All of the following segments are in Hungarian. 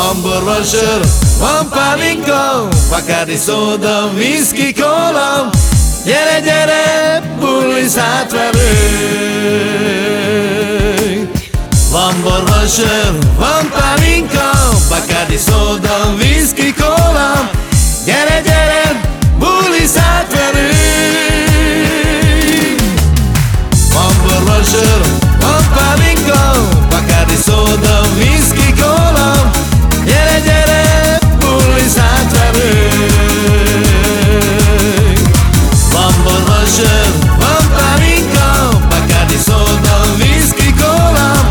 Van borban sör, van pálinka Bacardi szóda, whisky, kóla Gyere, gyere, bulliz hát velünk. Van borban van pálinka később Van pálinkám, bakádi szóda, viszki kólám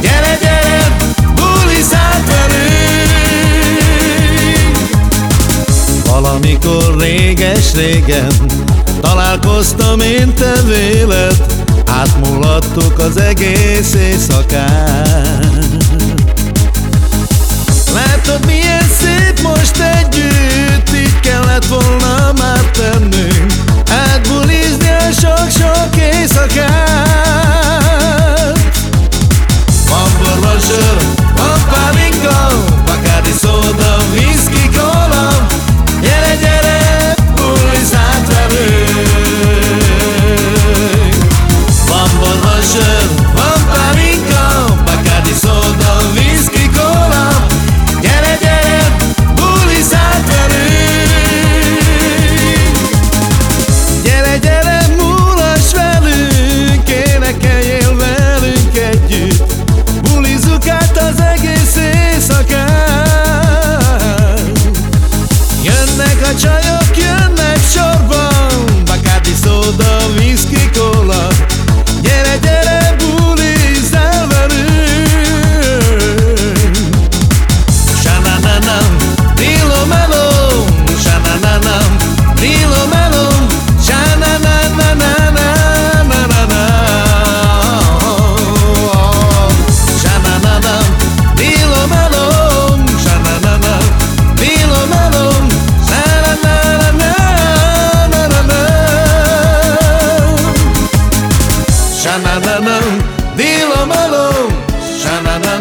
Gyere, gyere, bulizált velünk. Valamikor réges-régen Találkoztam én te véled. Átmulattuk az egész éjszakát. Látod milyen szép most te muchacho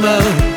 summer